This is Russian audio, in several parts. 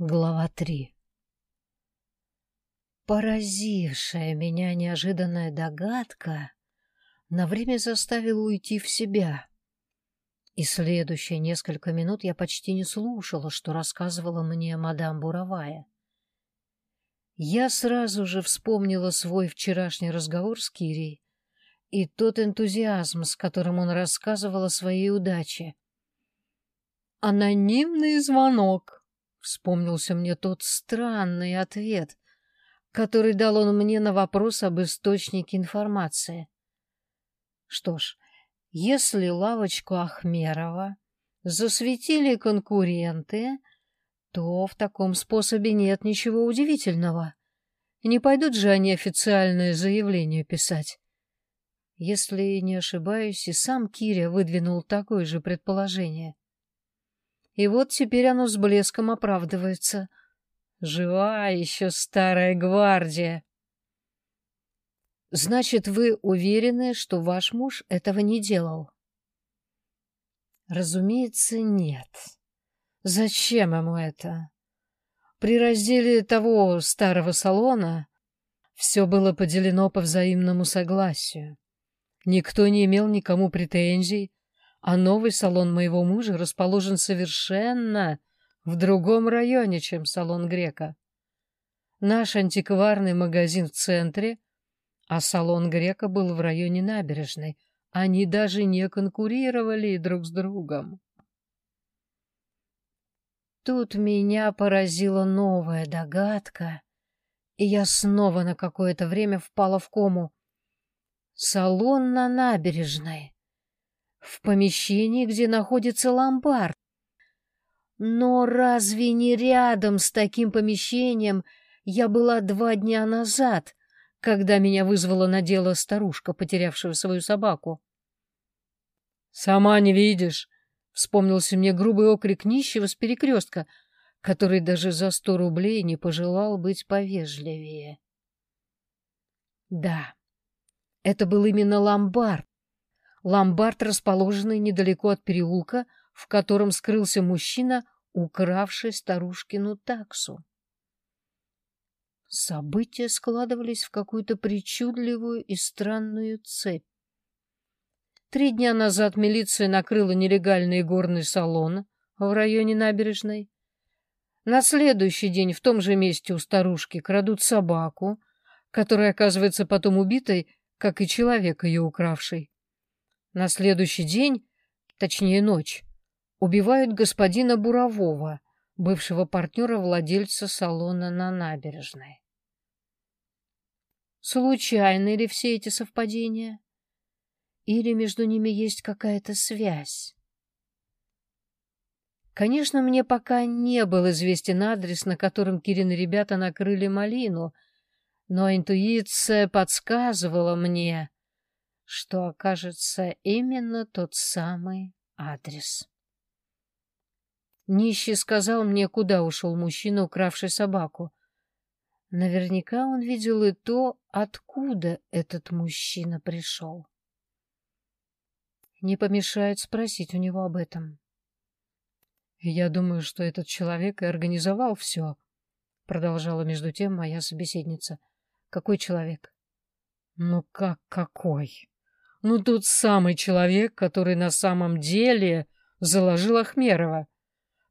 Глава 3 Поразившая меня неожиданная догадка на время заставила уйти в себя. И следующие несколько минут я почти не слушала, что рассказывала мне мадам Буровая. Я сразу же вспомнила свой вчерашний разговор с Кирей и тот энтузиазм, с которым он рассказывал о своей удаче. «Анонимный звонок», Вспомнился мне тот странный ответ, который дал он мне на вопрос об источнике информации. Что ж, если лавочку Ахмерова засветили конкуренты, то в таком способе нет ничего удивительного. Не пойдут же они официальное заявление писать. Если не ошибаюсь, и сам Киря выдвинул такое же предположение. И вот теперь оно с блеском оправдывается. Жива еще старая гвардия. Значит, вы уверены, что ваш муж этого не делал? Разумеется, нет. Зачем ему это? При разделе того старого салона все было поделено по взаимному согласию. Никто не имел никому претензий, а новый салон моего мужа расположен совершенно в другом районе, чем салон Грека. Наш антикварный магазин в центре, а салон Грека был в районе набережной. Они даже не конкурировали друг с другом. Тут меня поразила новая догадка, и я снова на какое-то время впала в кому. Салон на набережной в помещении, где находится ломбард. Но разве не рядом с таким помещением я была два дня назад, когда меня вызвала на дело старушка, потерявшая свою собаку? «Сама не видишь!» — вспомнился мне грубый окрик нищего с перекрестка, который даже за сто рублей не пожелал быть повежливее. Да, это был именно ломбард, ломбард, расположенный недалеко от переулка, в котором скрылся мужчина, укравший старушкину таксу. События складывались в какую-то причудливую и странную цепь. Три дня назад милиция накрыла нелегальный горный салон в районе набережной. На следующий день в том же месте у старушки крадут собаку, которая оказывается потом убитой, как и человек ее укравший. На следующий день, точнее ночь, убивают господина Бурового, бывшего партнера владельца салона на набережной. Случайны ли все эти совпадения? Или между ними есть какая-то связь? Конечно, мне пока не был известен адрес, на котором Кирин и ребята накрыли малину, но интуиция подсказывала мне, что окажется именно тот самый адрес. Нищий сказал мне, куда ушел мужчина, укравший собаку. Наверняка он видел и то, откуда этот мужчина пришел. Не помешает спросить у него об этом. «Я думаю, что этот человек и организовал все», — продолжала между тем моя собеседница. «Какой человек?» «Ну как какой?» Ну, тот самый человек, который на самом деле заложил Ахмерова.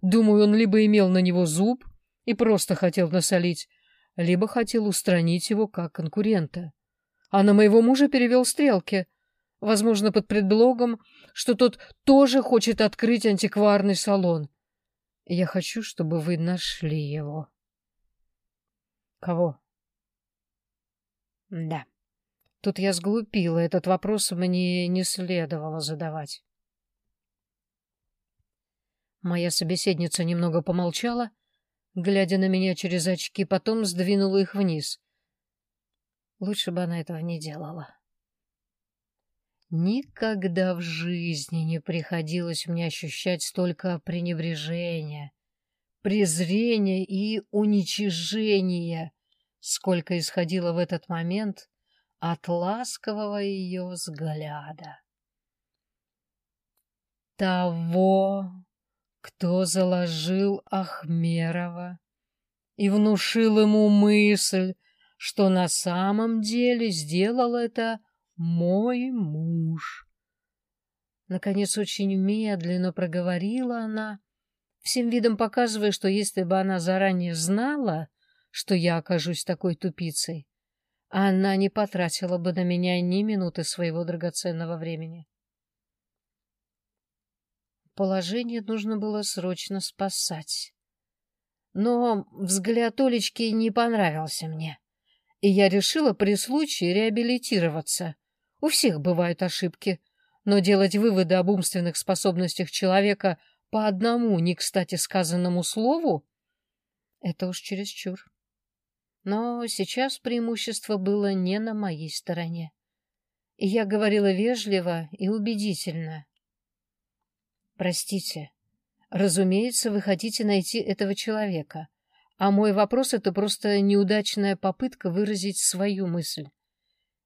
Думаю, он либо имел на него зуб и просто хотел насолить, либо хотел устранить его как конкурента. А на моего мужа перевел стрелки, возможно, под предлогом, что тот тоже хочет открыть антикварный салон. Я хочу, чтобы вы нашли его. Кого? Да. Тут я сглупила, этот вопрос мне не следовало задавать. Моя собеседница немного помолчала, глядя на меня через очки, потом сдвинула их вниз. Лучше бы она этого не делала. Никогда в жизни не приходилось мне ощущать столько пренебрежения, презрения и уничижения, сколько исходило в этот момент от ласкового ее взгляда. Того, кто заложил Ахмерова и внушил ему мысль, что на самом деле сделал это мой муж. Наконец, очень медленно проговорила она, всем видом показывая, что если бы она заранее знала, что я окажусь такой тупицей, она не потратила бы на меня ни минуты своего драгоценного времени. Положение нужно было срочно спасать. Но взгляд Олечки не понравился мне, и я решила при случае реабилитироваться. У всех бывают ошибки, но делать выводы об умственных способностях человека по одному не кстати сказанному слову — это уж чересчур. Но сейчас преимущество было не на моей стороне. И я говорила вежливо и убедительно. «Простите, разумеется, вы хотите найти этого человека, а мой вопрос — это просто неудачная попытка выразить свою мысль.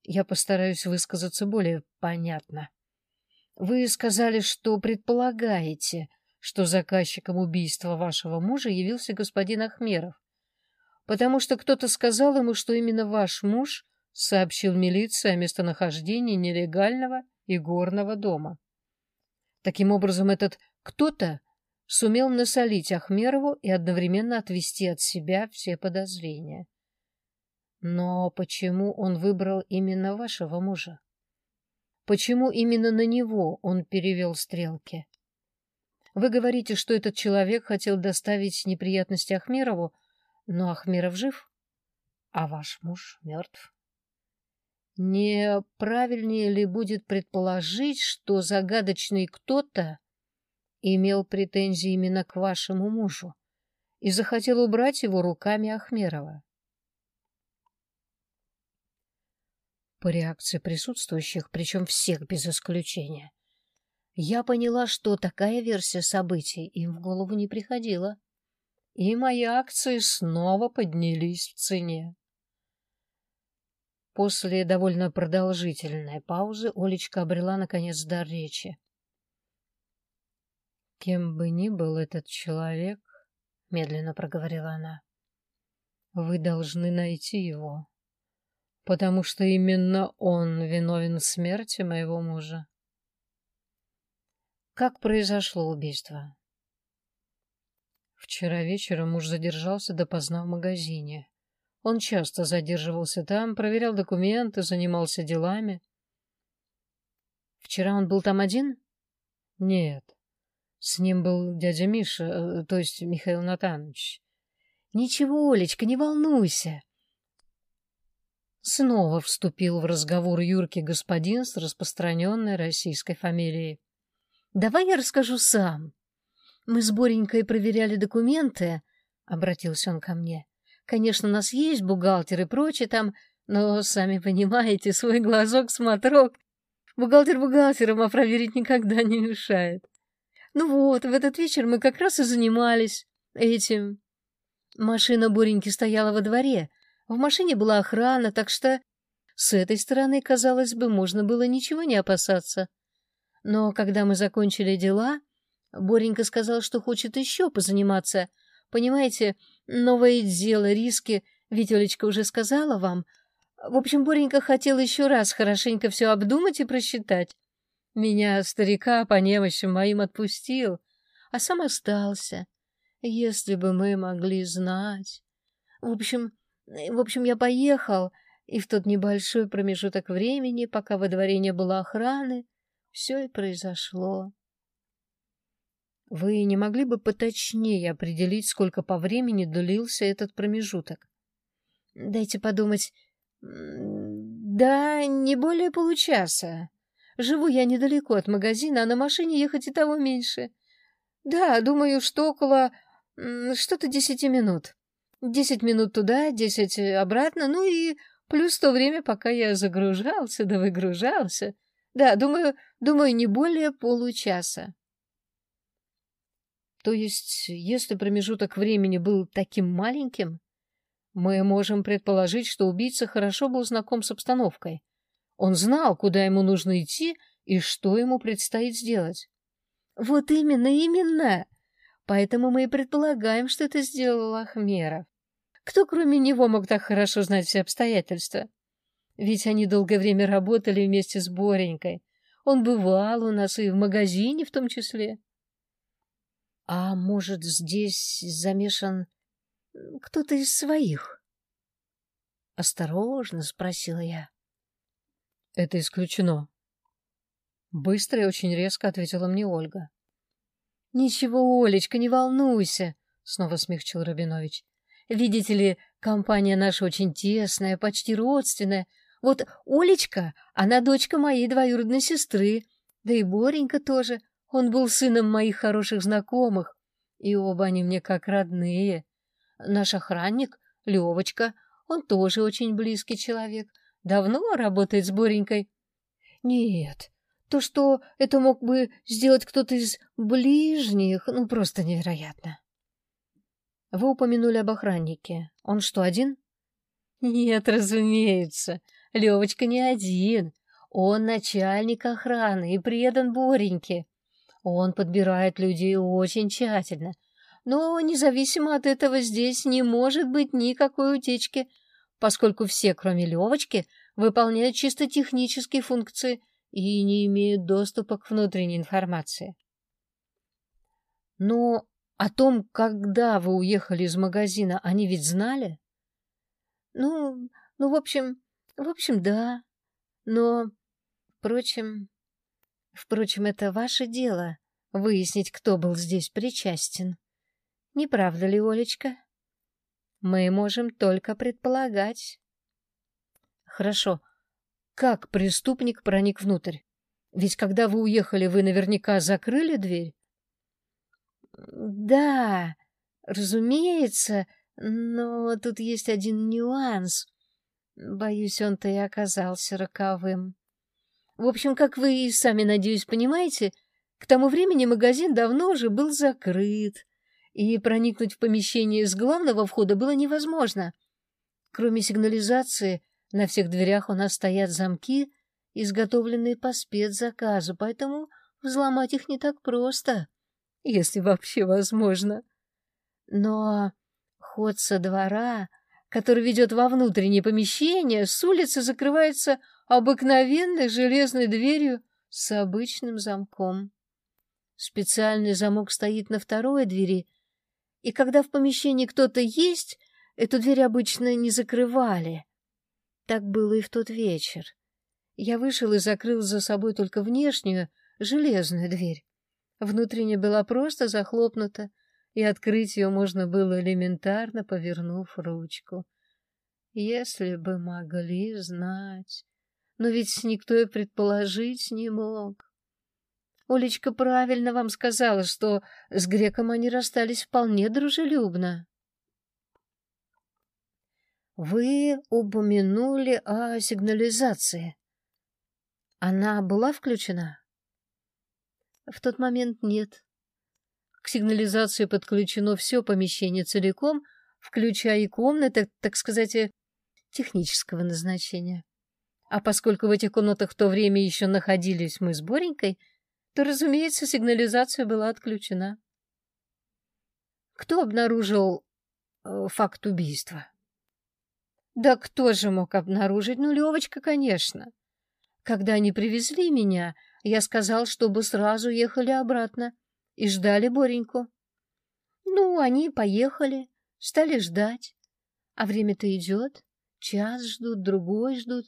Я постараюсь высказаться более понятно. Вы сказали, что предполагаете, что заказчиком убийства вашего мужа явился господин Ахмеров потому что кто-то сказал ему, что именно ваш муж сообщил милиции о местонахождении нелегального игорного дома. Таким образом, этот кто-то сумел насолить Ахмерову и одновременно отвести от себя все подозрения. Но почему он выбрал именно вашего мужа? Почему именно на него он перевел стрелки? Вы говорите, что этот человек хотел доставить неприятности Ахмерову, но Ахмиров жив, а ваш муж мертв. Не правильнее ли будет предположить, что загадочный кто-то имел претензии именно к вашему мужу и захотел убрать его руками Ахмерова? По реакции присутствующих, причем всех без исключения, я поняла, что такая версия событий им в голову не приходила и мои акции снова поднялись в цене. После довольно продолжительной паузы Олечка обрела, наконец, дар речи. «Кем бы ни был этот человек, — медленно проговорила она, — вы должны найти его, потому что именно он виновен в смерти моего мужа». «Как произошло убийство?» Вчера вечером муж задержался допоздна в магазине. Он часто задерживался там, проверял документы, занимался делами. Вчера он был там один? Нет. С ним был дядя Миша, э, то есть Михаил Натанович. Ничего, Олечка, не волнуйся. Снова вступил в разговор Юрки господин с распространенной российской фамилией. Давай я расскажу сам. Мы с Боренькой проверяли документы, — обратился он ко мне. Конечно, у нас есть бухгалтер и прочее там, но, сами понимаете, свой глазок-смотрок. Бухгалтер бухгалтером, а проверить никогда не мешает. Ну вот, в этот вечер мы как раз и занимались этим. Машина Бореньки стояла во дворе. В машине была охрана, так что с этой стороны, казалось бы, можно было ничего не опасаться. Но когда мы закончили дела, Боренька сказал, что хочет еще позаниматься. Понимаете, новое дело, риски, ведь Олечка уже сказала вам. В общем, Боренька хотел еще раз хорошенько все обдумать и просчитать. Меня, старика, по немощам моим отпустил, а сам остался. Если бы мы могли знать. В общем, в общем, я поехал, и в тот небольшой промежуток времени, пока во дворе не было охраны, все и произошло. Вы не могли бы поточнее определить, сколько по времени длился этот промежуток? Дайте подумать. Да, не более получаса. Живу я недалеко от магазина, а на машине ехать и того меньше. Да, думаю, что около что-то десяти минут. Десять минут туда, десять обратно, ну и плюс то время, пока я загружался да выгружался. Да, думаю, думаю, не более получаса. То есть, если промежуток времени был таким маленьким, мы можем предположить, что убийца хорошо был знаком с обстановкой. Он знал, куда ему нужно идти и что ему предстоит сделать. Вот именно, именно. Поэтому мы и предполагаем, что это сделал Ахмеров. Кто, кроме него, мог так хорошо знать все обстоятельства? Ведь они долгое время работали вместе с Боренькой. Он бывал у нас и в магазине в том числе. А может, здесь замешан кто-то из своих? Осторожно спросила я. Это исключено. Быстро и очень резко ответила мне Ольга. Ничего, Олечка, не волнуйся, снова смягчил Рабинович. Видите ли, компания наша очень тесная, почти родственная. Вот Олечка, она дочка моей двоюродной сестры, да и Боренька тоже. Он был сыном моих хороших знакомых, и оба они мне как родные. Наш охранник, Левочка, он тоже очень близкий человек. Давно работает с Боренькой. Нет, то, что это мог бы сделать кто-то из ближних, ну, просто невероятно. Вы упомянули об охраннике. Он что, один? Нет, разумеется. Левочка не один. Он начальник охраны и предан Бореньке. Он подбирает людей очень тщательно. Но независимо от этого здесь не может быть никакой утечки, поскольку все, кроме Левочки, выполняют чисто технические функции и не имеют доступа к внутренней информации. Но о том, когда вы уехали из магазина, они ведь знали? Ну, ну, в общем, в общем, да. Но, впрочем, впрочем, это ваше дело выяснить, кто был здесь причастен. Не правда ли, Олечка? Мы можем только предполагать. Хорошо. Как преступник проник внутрь? Ведь когда вы уехали, вы наверняка закрыли дверь? Да, разумеется, но тут есть один нюанс. Боюсь, он-то и оказался роковым. В общем, как вы и сами, надеюсь, понимаете, к тому времени магазин давно уже был закрыт, и проникнуть в помещение с главного входа было невозможно. Кроме сигнализации, на всех дверях у нас стоят замки, изготовленные по спецзаказу, поэтому взломать их не так просто, если вообще возможно. Но ход со двора который ведет во внутреннее помещение, с улицы закрывается обыкновенной железной дверью с обычным замком. Специальный замок стоит на второй двери, и когда в помещении кто-то есть, эту дверь обычно не закрывали. Так было и в тот вечер. Я вышел и закрыл за собой только внешнюю, железную дверь. Внутренняя была просто захлопнута, и открыть ее можно было элементарно, повернув ручку. Если бы могли знать. Но ведь никто и предположить не мог. Олечка правильно вам сказала, что с греком они расстались вполне дружелюбно. Вы упомянули о сигнализации. Она была включена? В тот момент нет. К сигнализации подключено все помещение целиком, включая и комнаты, так сказать, технического назначения. А поскольку в этих комнатах в то время еще находились мы с Боренькой, то, разумеется, сигнализация была отключена. Кто обнаружил э, факт убийства? Да кто же мог обнаружить? Ну, Левочка, конечно. Когда они привезли меня, я сказал, чтобы сразу ехали обратно и ждали Бореньку. Ну, они поехали, стали ждать. А время-то идет. Час ждут, другой ждут.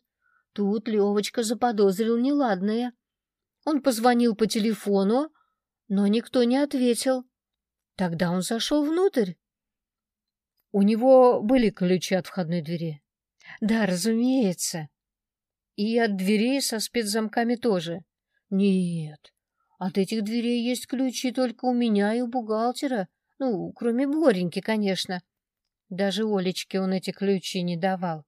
Тут Левочка заподозрил неладное. Он позвонил по телефону, но никто не ответил. Тогда он зашел внутрь. У него были ключи от входной двери. Да, разумеется. И от дверей со спецзамками тоже. Нет, от этих дверей есть ключи только у меня и у бухгалтера. Ну, кроме Бореньки, конечно. Даже Олечке он эти ключи не давал.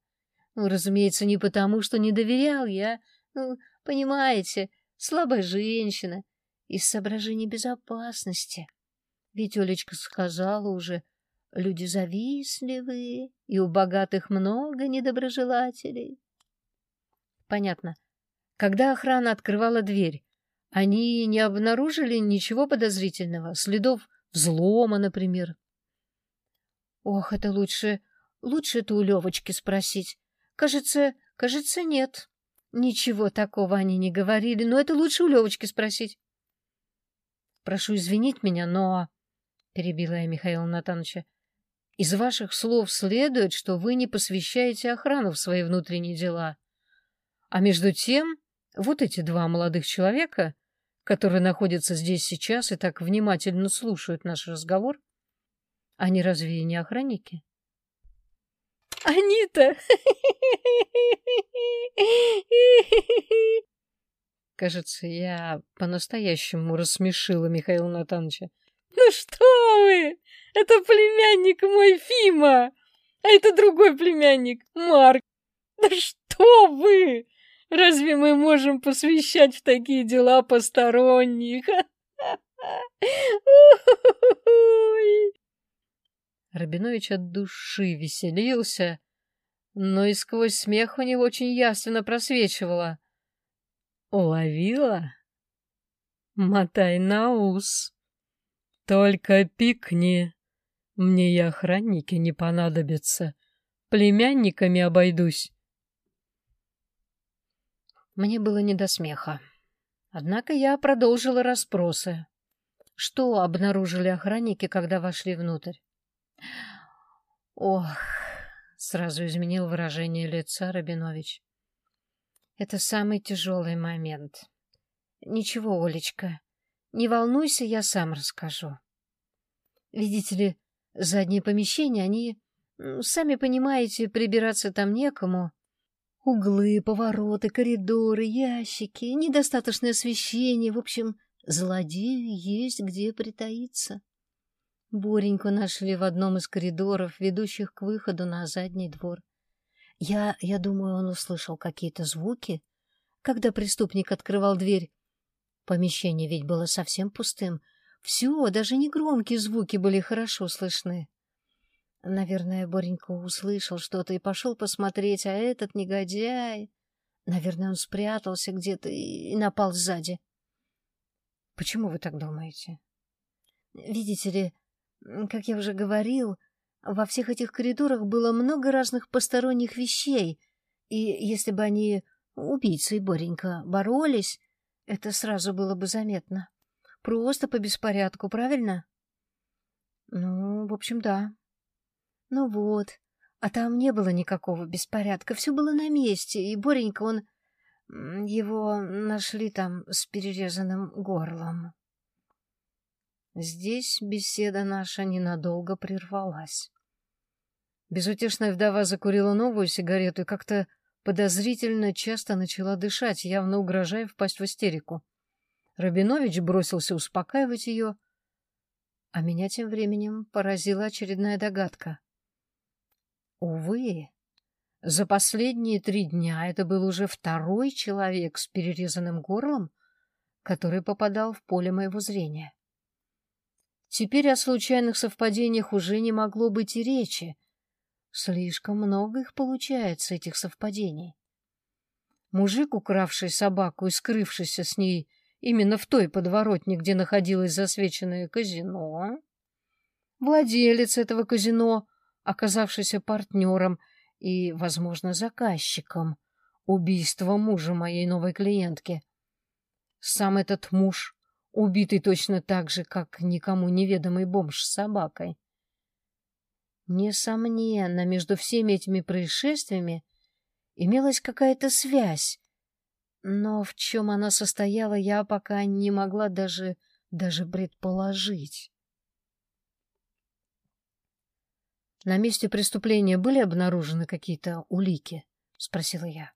Ну, разумеется, не потому, что не доверял я. Ну, понимаете, слабая женщина. Из соображений безопасности. Ведь Олечка сказала уже, люди завистливые, и у богатых много недоброжелателей. Понятно. Когда охрана открывала дверь, они не обнаружили ничего подозрительного, следов взлома, например. Ох, это лучше, лучше это у Левочки спросить. Кажется, кажется, нет. Ничего такого они не говорили, но это лучше у Левочки спросить. Прошу извинить меня, но... Перебила я Михаила Натановича. Из ваших слов следует, что вы не посвящаете охрану в свои внутренние дела. А между тем, вот эти два молодых человека, которые находятся здесь сейчас и так внимательно слушают наш разговор, они разве не охранники? Они-то... Кажется, я по-настоящему рассмешила Михаила Натановича. Ну что вы! Это племянник мой Фима! А это другой племянник, Марк. Да что вы! Разве мы можем посвящать в такие дела посторонних? Рабинович от души веселился, но и сквозь смех у него очень ясно просвечивало. Уловила? Мотай на ус. Только пикни. Мне и охранники не понадобятся. Племянниками обойдусь. Мне было не до смеха. Однако я продолжила расспросы. Что обнаружили охранники, когда вошли внутрь? Ох, сразу изменил выражение лица Рабинович. Это самый тяжелый момент. Ничего, Олечка, не волнуйся, я сам расскажу. Видите ли, задние помещения, они, сами понимаете, прибираться там некому. Углы, повороты, коридоры, ящики, недостаточное освещение, в общем, злодею есть где притаиться. Бореньку нашли в одном из коридоров, ведущих к выходу на задний двор. Я, я думаю, он услышал какие-то звуки, когда преступник открывал дверь. Помещение ведь было совсем пустым. Все, даже негромкие звуки были хорошо слышны. Наверное, Боренька услышал что-то и пошел посмотреть, а этот негодяй... Наверное, он спрятался где-то и напал сзади. Почему вы так думаете? Видите ли, как я уже говорил, во всех этих коридорах было много разных посторонних вещей, и если бы они, убийцы и Боренька, боролись, это сразу было бы заметно. Просто по беспорядку, правильно? Ну, в общем, да. Ну вот. А там не было никакого беспорядка, все было на месте, и Боренька, он... Его нашли там с перерезанным горлом. Здесь беседа наша ненадолго прервалась. Безутешная вдова закурила новую сигарету и как-то подозрительно часто начала дышать, явно угрожая впасть в истерику. Рабинович бросился успокаивать ее, а меня тем временем поразила очередная догадка. Увы, за последние три дня это был уже второй человек с перерезанным горлом, который попадал в поле моего зрения. Теперь о случайных совпадениях уже не могло быть и речи. Слишком много их получается, этих совпадений. Мужик, укравший собаку и скрывшийся с ней именно в той подворотне, где находилось засвеченное казино, владелец этого казино, оказавшийся партнером и, возможно, заказчиком убийства мужа моей новой клиентки. Сам этот муж, убитый точно так же, как никому неведомый бомж с собакой. Несомненно, между всеми этими происшествиями имелась какая-то связь, но в чем она состояла, я пока не могла даже, даже предположить. На месте преступления были обнаружены какие-то улики? — спросила я.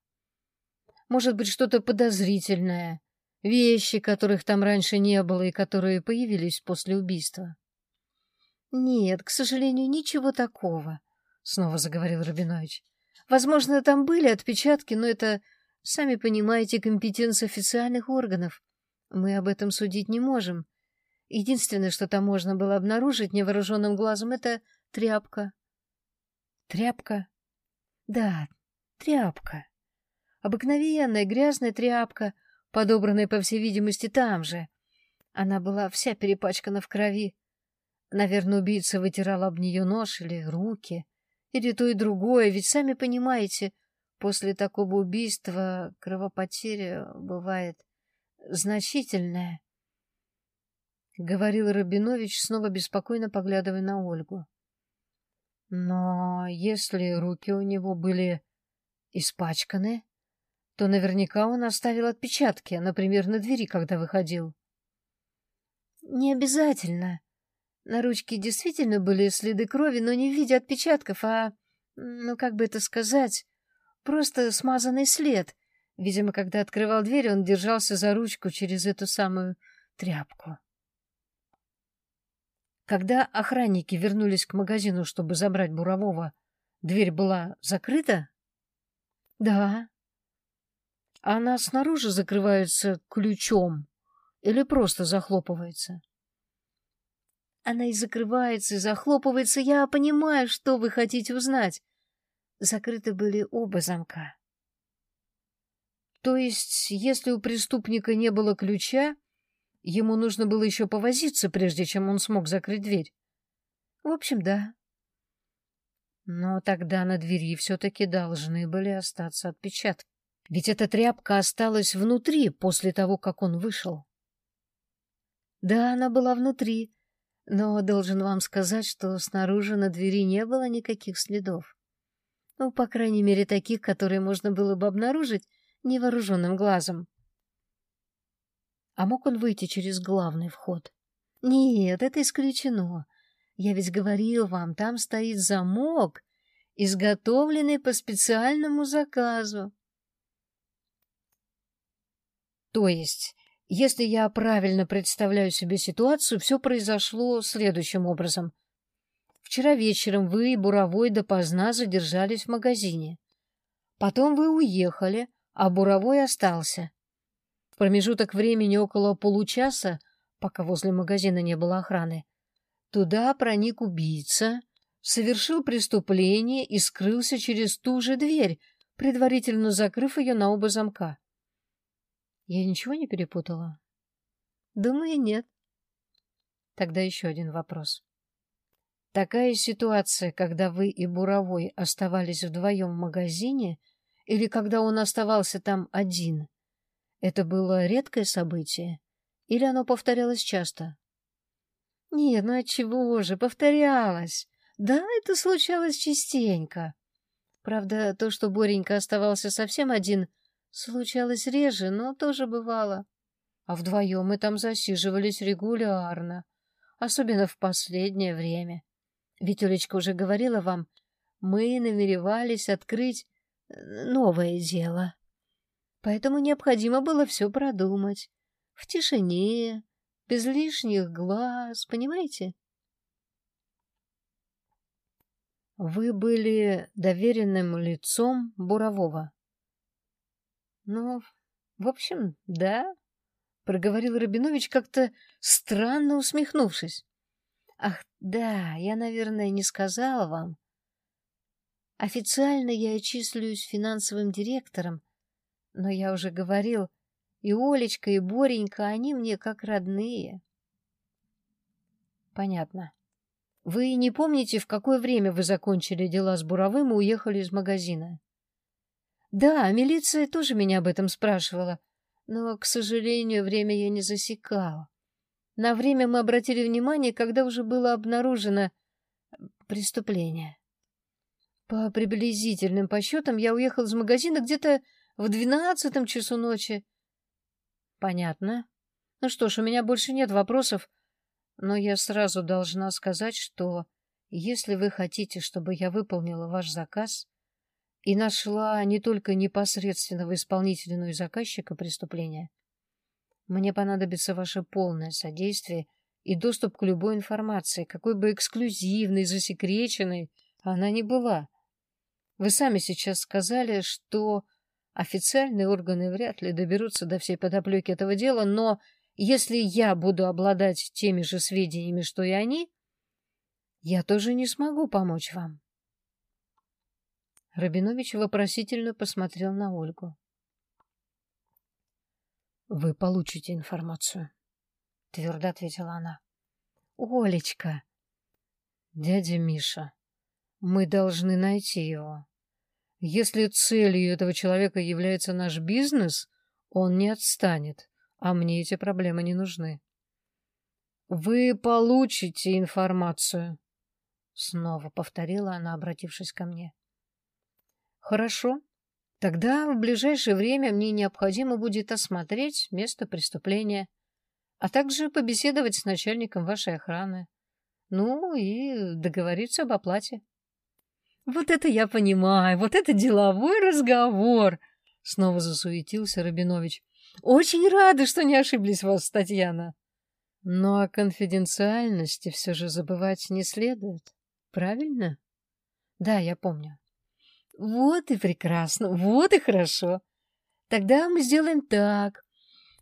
Может быть, что-то подозрительное, вещи, которых там раньше не было и которые появились после убийства? — Нет, к сожалению, ничего такого, — снова заговорил Рабинович. — Возможно, там были отпечатки, но это, сами понимаете, компетенция официальных органов. Мы об этом судить не можем. Единственное, что там можно было обнаружить невооруженным глазом, — это тряпка, Тряпка? Да, тряпка. Обыкновенная грязная тряпка, подобранная, по всей видимости, там же. Она была вся перепачкана в крови. Наверное, убийца вытирал об нее нож или руки, Или то и другое, ведь сами понимаете, после такого убийства кровопотеря бывает значительная. — говорил Рабинович, снова беспокойно поглядывая на Ольгу. Но если руки у него были испачканы, то наверняка он оставил отпечатки, например, на двери, когда выходил. Не обязательно. На ручке действительно были следы крови, но не в виде отпечатков, а, ну, как бы это сказать, просто смазанный след. Видимо, когда открывал дверь, он держался за ручку через эту самую тряпку. Когда охранники вернулись к магазину, чтобы забрать Бурового, дверь была закрыта? Да. Она снаружи закрывается ключом или просто захлопывается? Она и закрывается, и захлопывается. Я понимаю, что вы хотите узнать. Закрыты были оба замка. То есть, если у преступника не было ключа, Ему нужно было еще повозиться, прежде чем он смог закрыть дверь. В общем, да. Но тогда на двери все-таки должны были остаться отпечатки. Ведь эта тряпка осталась внутри после того, как он вышел. Да, она была внутри, но должен вам сказать, что снаружи на двери не было никаких следов. Ну, по крайней мере, таких, которые можно было бы обнаружить невооруженным глазом. А мог он выйти через главный вход? Нет, это исключено. Я ведь говорил вам, там стоит замок, изготовленный по специальному заказу. То есть, если я правильно представляю себе ситуацию, все произошло следующим образом. Вчера вечером вы и Буровой допоздна задержались в магазине. Потом вы уехали, а Буровой остался промежуток времени около получаса, пока возле магазина не было охраны, туда проник убийца, совершил преступление и скрылся через ту же дверь, предварительно закрыв ее на оба замка. Я ничего не перепутала? Думаю, нет. Тогда еще один вопрос. Такая ситуация, когда вы и Буровой оставались вдвоем в магазине, или когда он оставался там один, это было редкое событие? Или оно повторялось часто? Нет, ну отчего же, повторялось. Да, это случалось частенько. Правда, то, что Боренька оставался совсем один, случалось реже, но тоже бывало. А вдвоем мы там засиживались регулярно, особенно в последнее время. Ведь Олечка уже говорила вам, мы намеревались открыть э, новое дело. Поэтому необходимо было все продумать. В тишине, без лишних глаз, понимаете? Вы были доверенным лицом Бурового. Ну, в общем, да, проговорил Рабинович как-то странно усмехнувшись. Ах, да, я, наверное, не сказала вам. Официально я числюсь финансовым директором, но я уже говорил, и Олечка, и Боренька, они мне как родные. Понятно. Вы не помните, в какое время вы закончили дела с Буровым и уехали из магазина? Да, милиция тоже меня об этом спрашивала, но, к сожалению, время я не засекала. На время мы обратили внимание, когда уже было обнаружено преступление. По приблизительным подсчетам я уехал из магазина где-то в двенадцатом часу ночи. Понятно. Ну что ж, у меня больше нет вопросов, но я сразу должна сказать, что если вы хотите, чтобы я выполнила ваш заказ и нашла не только непосредственного исполнителя, но и заказчика преступления, мне понадобится ваше полное содействие и доступ к любой информации, какой бы эксклюзивной, засекреченной она ни была. Вы сами сейчас сказали, что Официальные органы вряд ли доберутся до всей подоплеки этого дела, но если я буду обладать теми же сведениями, что и они, я тоже не смогу помочь вам. Рабинович вопросительно посмотрел на Ольгу. «Вы получите информацию», — твердо ответила она. «Олечка!» «Дядя Миша, Мы должны найти его. Если целью этого человека является наш бизнес, он не отстанет, а мне эти проблемы не нужны. Вы получите информацию, снова повторила она, обратившись ко мне. Хорошо. Тогда в ближайшее время мне необходимо будет осмотреть место преступления, а также побеседовать с начальником вашей охраны. Ну и договориться об оплате. Вот это я понимаю, вот это деловой разговор, снова засуетился Рабинович. Очень рада, что не ошиблись вас, Татьяна. Но о конфиденциальности все же забывать не следует, правильно? Да, я помню. Вот и прекрасно, вот и хорошо. Тогда мы сделаем так.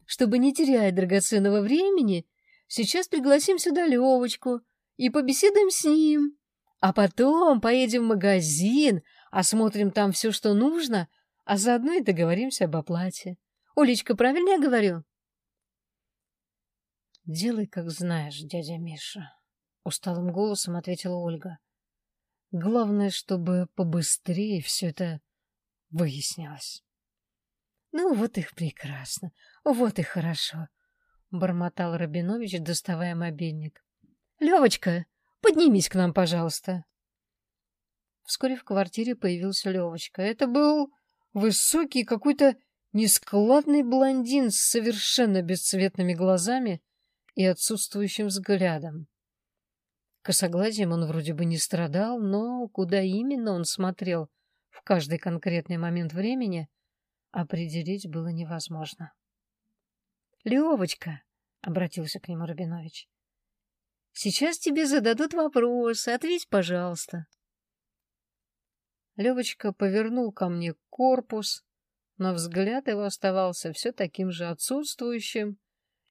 Чтобы не терять драгоценного времени, сейчас пригласим сюда Левочку и побеседуем с ним. А потом поедем в магазин, осмотрим там все, что нужно, а заодно и договоримся об оплате. Олечка, правильно я говорю? Делай, как знаешь, дядя Миша, усталым голосом ответила Ольга. Главное, чтобы побыстрее все это выяснилось. Ну, вот их прекрасно, вот и хорошо, бормотал Рабинович, доставая мобильник. Левочка, поднимись к нам, пожалуйста. Вскоре в квартире появился Левочка. Это был высокий какой-то нескладный блондин с совершенно бесцветными глазами и отсутствующим взглядом. Косоглазием он вроде бы не страдал, но куда именно он смотрел в каждый конкретный момент времени, определить было невозможно. «Левочка», — обратился к нему Рабинович, — «сейчас тебе зададут вопросы, ответь, пожалуйста». Левочка повернул ко мне корпус, но взгляд его оставался все таким же отсутствующим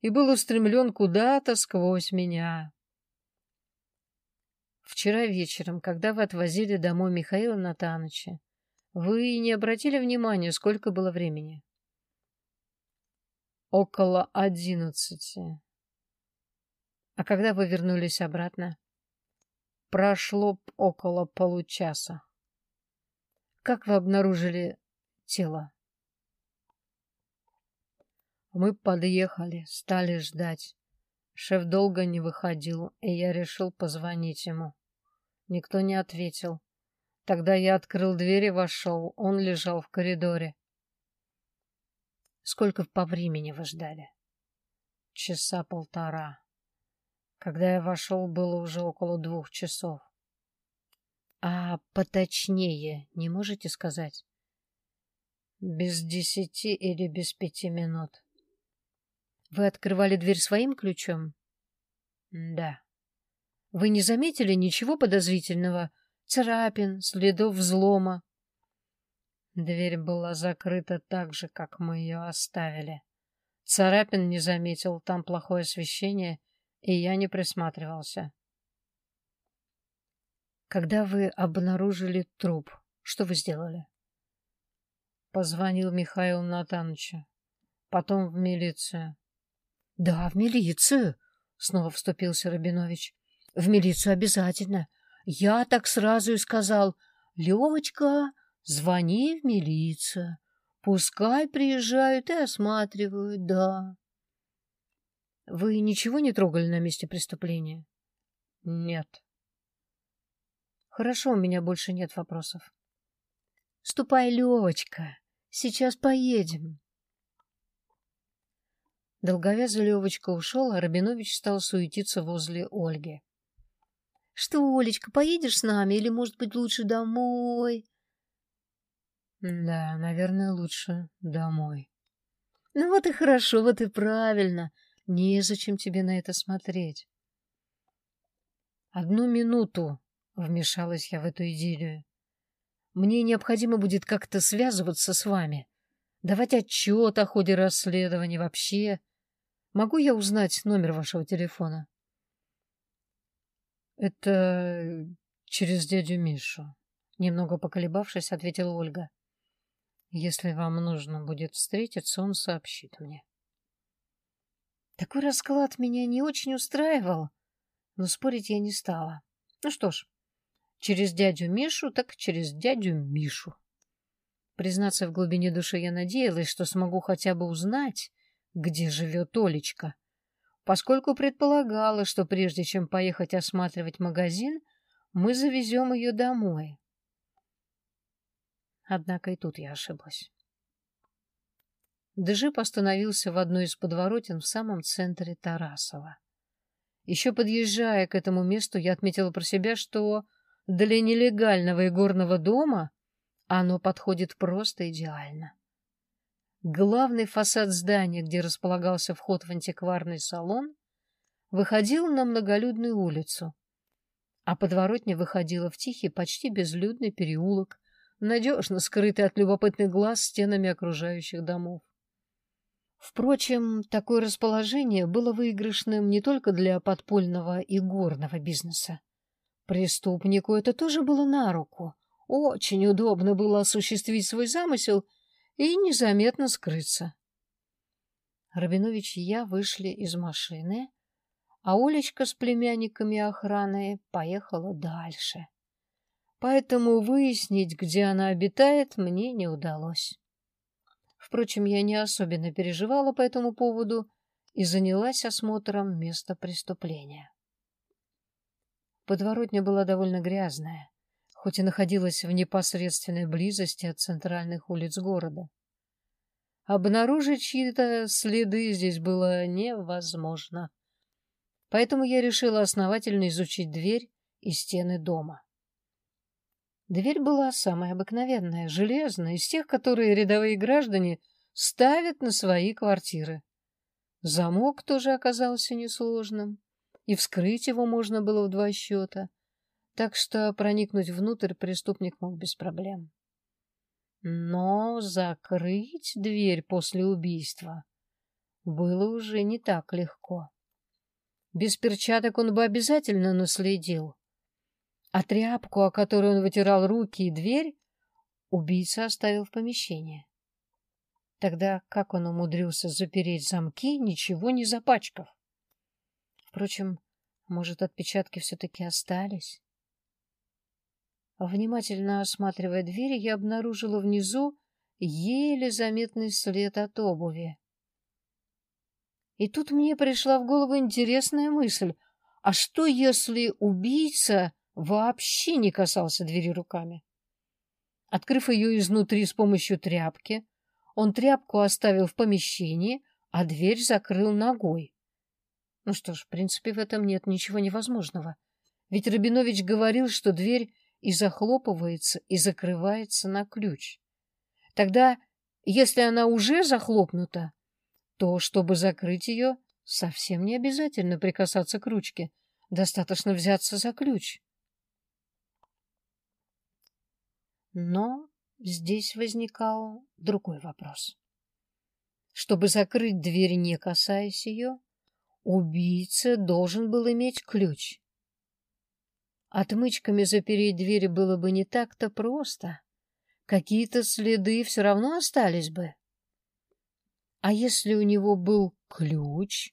и был устремлен куда-то сквозь меня. Вчера вечером, когда вы отвозили домой Михаила Натановича, вы не обратили внимания, сколько было времени? Около одиннадцати. А когда вы вернулись обратно? Прошло около получаса. Как вы обнаружили тело? Мы подъехали, стали ждать. Шеф долго не выходил, и я решил позвонить ему. Никто не ответил. Тогда я открыл дверь и вошел. Он лежал в коридоре. Сколько по времени вы ждали? Часа полтора. Когда я вошел, было уже около двух часов. А поточнее не можете сказать? Без десяти или без пяти минут. Вы открывали дверь своим ключом? Да. Вы не заметили ничего подозрительного? Царапин, следов взлома? Дверь была закрыта так же, как мы ее оставили. Царапин не заметил, там плохое освещение, и я не присматривался. Когда вы обнаружили труп, что вы сделали? Позвонил Михаил Натановичу, потом в милицию. Да, в милицию, снова вступился Рабинович. В милицию обязательно. Я так сразу и сказал: "Левочка, звони в милицию. Пускай приезжают и осматривают, да". Вы ничего не трогали на месте преступления? Нет. Хорошо, у меня больше нет вопросов. Ступай, Левочка, сейчас поедем. Долговязый Левочка ушел, а Рабинович стал суетиться возле Ольги. — Что, Олечка, поедешь с нами или, может быть, лучше домой? — Да, наверное, лучше домой. — Ну вот и хорошо, вот и правильно. Незачем тебе на это смотреть. — Одну минуту, — вмешалась я в эту идиллию. — Мне необходимо будет как-то связываться с вами, давать отчет о ходе расследования вообще. Могу я узнать номер вашего телефона? Это через дядю Мишу. Немного поколебавшись, ответила Ольга. Если вам нужно будет встретиться, он сообщит мне. Такой расклад меня не очень устраивал, но спорить я не стала. Ну что ж, Через дядю Мишу, так через дядю Мишу. Признаться, в глубине души я надеялась, что смогу хотя бы узнать, где живет Олечка, поскольку предполагала, что прежде чем поехать осматривать магазин, мы завезем ее домой. Однако и тут я ошиблась. Джип остановился в одной из подворотен в самом центре Тарасова. Еще подъезжая к этому месту, я отметила про себя, что для нелегального игорного дома оно подходит просто идеально. Главный фасад здания, где располагался вход в антикварный салон, выходил на многолюдную улицу, а подворотня выходила в тихий, почти безлюдный переулок, надежно скрытый от любопытных глаз стенами окружающих домов. Впрочем, такое расположение было выигрышным не только для подпольного и горного бизнеса. Преступнику это тоже было на руку. Очень удобно было осуществить свой замысел и незаметно скрыться. Рабинович и я вышли из машины, а Олечка с племянниками охраны поехала дальше. Поэтому выяснить, где она обитает, мне не удалось. Впрочем, я не особенно переживала по этому поводу и занялась осмотром места преступления. Подворотня была довольно грязная, хоть и находилась в непосредственной близости от центральных улиц города. Обнаружить чьи-то следы здесь было невозможно. Поэтому я решила основательно изучить дверь и стены дома. Дверь была самая обыкновенная, железная, из тех, которые рядовые граждане ставят на свои квартиры. Замок тоже оказался несложным, и вскрыть его можно было в два счета, так что проникнуть внутрь преступник мог без проблем. Но закрыть дверь после убийства было уже не так легко. Без перчаток он бы обязательно наследил, а тряпку, о которой он вытирал руки и дверь, убийца оставил в помещении. Тогда как он умудрился запереть замки, ничего не запачкав? Впрочем, может, отпечатки все-таки остались? Внимательно осматривая дверь, я обнаружила внизу еле заметный след от обуви. И тут мне пришла в голову интересная мысль. А что, если убийца вообще не касался двери руками. Открыв ее изнутри с помощью тряпки, он тряпку оставил в помещении, а дверь закрыл ногой. Ну что ж, в принципе, в этом нет ничего невозможного. Ведь Рабинович говорил, что дверь и захлопывается, и закрывается на ключ. Тогда, если она уже захлопнута, то, чтобы закрыть ее, совсем не обязательно прикасаться к ручке. Достаточно взяться за ключ. Но здесь возникал другой вопрос. Чтобы закрыть дверь, не касаясь ее, убийца должен был иметь ключ. Отмычками запереть дверь было бы не так-то просто. Какие-то следы все равно остались бы. А если у него был ключ,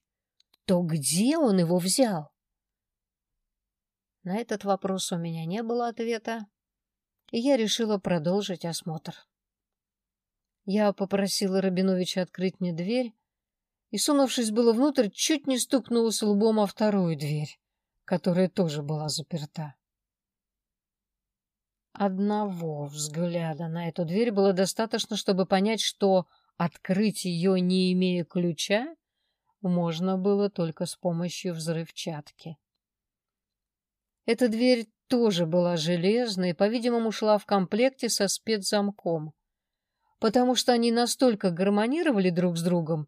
то где он его взял? На этот вопрос у меня не было ответа, и я решила продолжить осмотр. Я попросила Рабиновича открыть мне дверь, и, сунувшись было внутрь, чуть не стукнулась лбом о вторую дверь, которая тоже была заперта. Одного взгляда на эту дверь было достаточно, чтобы понять, что открыть ее, не имея ключа, можно было только с помощью взрывчатки. Эта дверь тоже была железной и, по-видимому, шла в комплекте со спецзамком, потому что они настолько гармонировали друг с другом,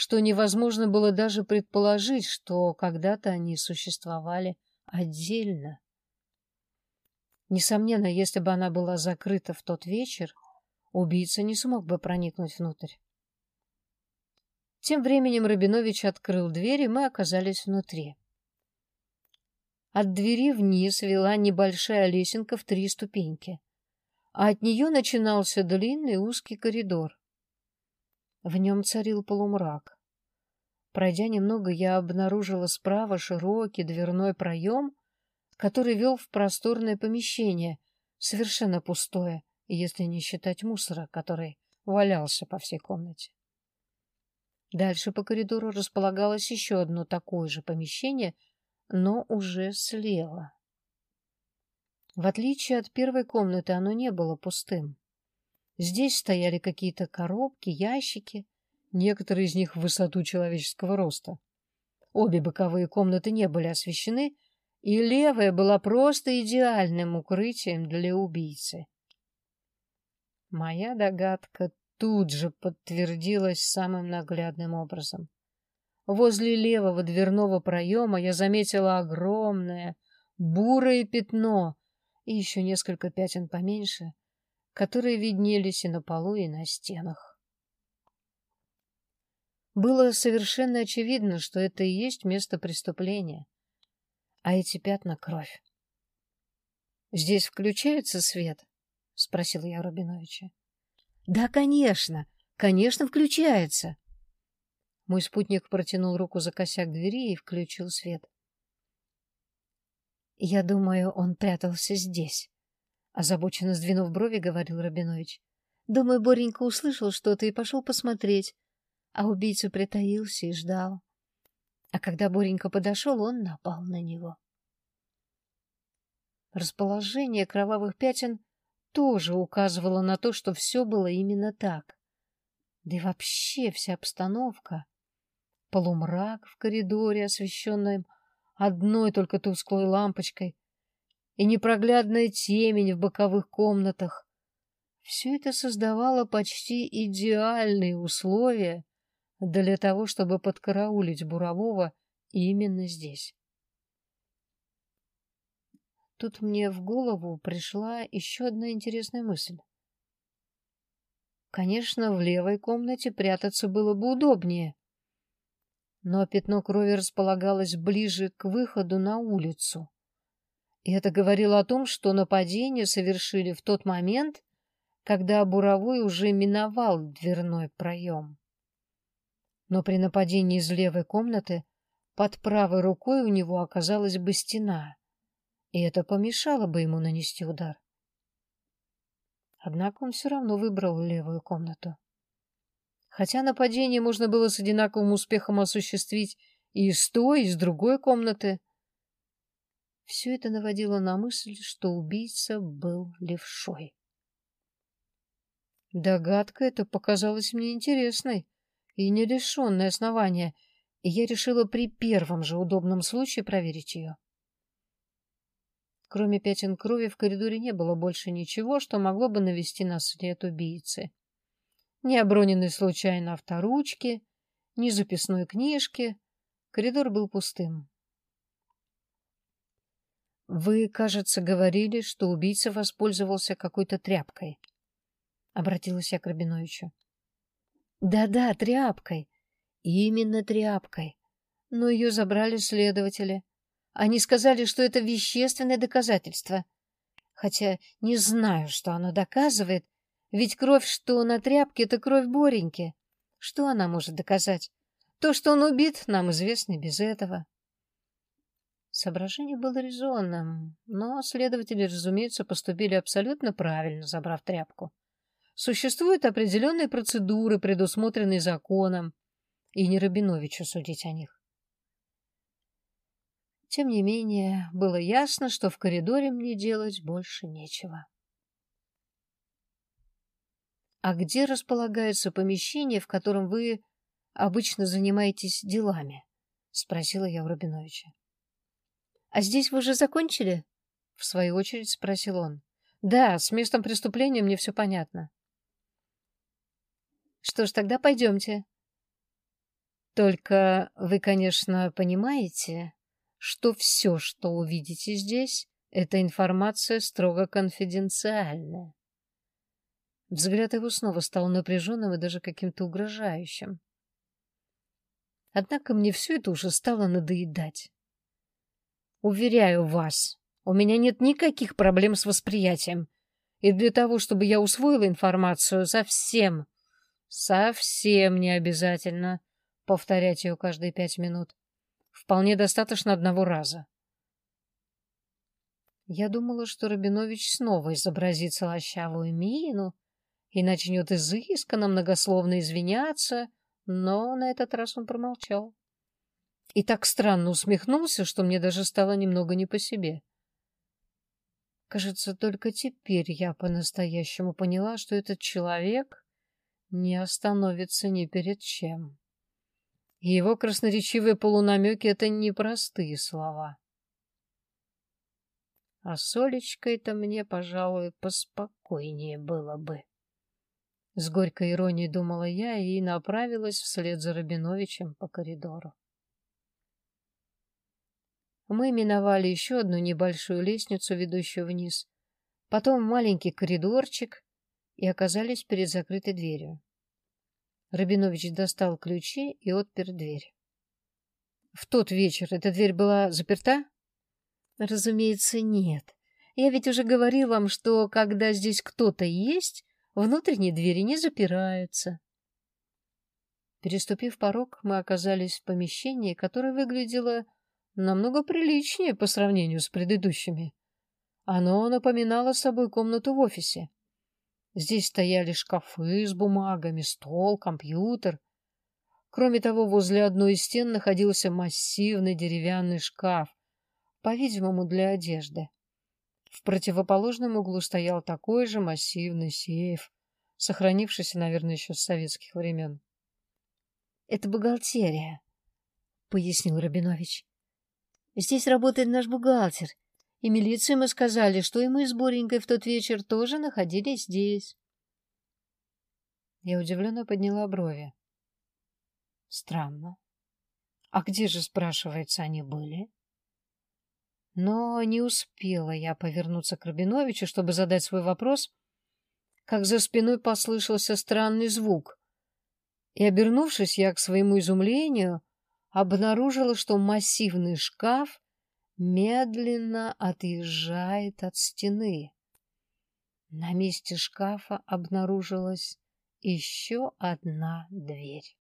что невозможно было даже предположить, что когда-то они существовали отдельно. Несомненно, если бы она была закрыта в тот вечер, убийца не смог бы проникнуть внутрь. Тем временем Рабинович открыл дверь, и мы оказались внутри. От двери вниз вела небольшая лесенка в три ступеньки, а от нее начинался длинный узкий коридор. В нем царил полумрак. Пройдя немного, я обнаружила справа широкий дверной проем, который вел в просторное помещение, совершенно пустое, если не считать мусора, который валялся по всей комнате. Дальше по коридору располагалось еще одно такое же помещение, но уже слева. В отличие от первой комнаты, оно не было пустым. Здесь стояли какие-то коробки, ящики, некоторые из них в высоту человеческого роста. Обе боковые комнаты не были освещены, и левая была просто идеальным укрытием для убийцы. Моя догадка тут же подтвердилась самым наглядным образом. Возле левого дверного проема я заметила огромное бурое пятно и еще несколько пятен поменьше, которые виднелись и на полу, и на стенах. Было совершенно очевидно, что это и есть место преступления, а эти пятна — кровь. «Здесь включается свет?» — спросил я Рубиновича. Да, конечно, конечно, включается. Мой спутник протянул руку за косяк двери и включил свет. Я думаю, он прятался здесь. Озабоченно сдвинув брови, говорил Рабинович. Думаю, Боренька услышал что-то и пошел посмотреть, а убийца притаился и ждал. А когда Боренька подошел, он напал на него. Расположение кровавых пятен тоже указывало на то, что все было именно так. Да и вообще вся обстановка. Полумрак в коридоре, освещенный одной только тусклой лампочкой, и непроглядная темень в боковых комнатах. Все это создавало почти идеальные условия для того, чтобы подкараулить Бурового именно здесь. Тут мне в голову пришла еще одна интересная мысль. Конечно, в левой комнате прятаться было бы удобнее, но пятно крови располагалось ближе к выходу на улицу. Это говорило о том, что нападение совершили в тот момент, когда Буровой уже миновал дверной проем. Но при нападении из левой комнаты под правой рукой у него оказалась бы стена — и это помешало бы ему нанести удар. Однако он все равно выбрал левую комнату. Хотя нападение можно было с одинаковым успехом осуществить и из той, и из другой комнаты, все это наводило на мысль, что убийца был левшой. Догадка эта показалась мне интересной и не лишенной основания, и я решила при первом же удобном случае проверить ее. Кроме пятен крови в коридоре не было больше ничего, что могло бы навести на след убийцы. Ни оброненной случайно авторучки, ни записной книжки. Коридор был пустым. «Вы, кажется, говорили, что убийца воспользовался какой-то тряпкой», — обратилась я к Рабиновичу. «Да-да, тряпкой. Именно тряпкой. Но ее забрали следователи. Они сказали, что это вещественное доказательство. Хотя не знаю, что оно доказывает, ведь кровь, что на тряпке, это кровь Бореньки. Что она может доказать? То, что он убит, нам известно без этого. Соображение было резонным, но следователи, разумеется, поступили абсолютно правильно, забрав тряпку. Существуют определенные процедуры, предусмотренные законом, и не Рабиновичу судить о них. Тем не менее, было ясно, что в коридоре мне делать больше нечего. «А где располагается помещение, в котором вы обычно занимаетесь делами?» — спросила я у Рубиновича. «А здесь вы уже закончили?» — в свою очередь спросил он. «Да, с местом преступления мне все понятно». «Что ж, тогда пойдемте». «Только вы, конечно, понимаете...» что все, что увидите здесь, эта информация строго конфиденциальная. Взгляд его снова стал напряженным и даже каким-то угрожающим. Однако мне все это уже стало надоедать. Уверяю вас, у меня нет никаких проблем с восприятием. И для того, чтобы я усвоила информацию, совсем, совсем не обязательно повторять ее каждые пять минут. Вполне достаточно одного раза. Я думала, что Рабинович снова изобразит слащавую мину и начнет изысканно многословно извиняться, но на этот раз он промолчал. И так странно усмехнулся, что мне даже стало немного не по себе. Кажется, только теперь я по-настоящему поняла, что этот человек не остановится ни перед чем. И его красноречивые полунамеки — это непростые слова. А с Олечкой-то мне, пожалуй, поспокойнее было бы. С горькой иронией думала я и направилась вслед за Рабиновичем по коридору. Мы миновали еще одну небольшую лестницу, ведущую вниз, потом маленький коридорчик и оказались перед закрытой дверью. Рабинович достал ключи и отпер дверь. В тот вечер эта дверь была заперта? Разумеется, нет. Я ведь уже говорил вам, что когда здесь кто-то есть, внутренние двери не запираются. Переступив порог, мы оказались в помещении, которое выглядело намного приличнее по сравнению с предыдущими. Оно напоминало собой комнату в офисе. Здесь стояли шкафы с бумагами, стол, компьютер. Кроме того, возле одной из стен находился массивный деревянный шкаф, по-видимому, для одежды. В противоположном углу стоял такой же массивный сейф, сохранившийся, наверное, еще с советских времен. — Это бухгалтерия, — пояснил Рабинович. Здесь работает наш бухгалтер. И милиции мы сказали, что и мы с Боренькой в тот вечер тоже находились здесь. Я удивленно подняла брови. Странно. А где же, спрашивается, они были? Но не успела я повернуться к Рабиновичу, чтобы задать свой вопрос, как за спиной послышался странный звук. И, обернувшись, я к своему изумлению обнаружила, что массивный шкаф медленно отъезжает от стены. На месте шкафа обнаружилась еще одна дверь.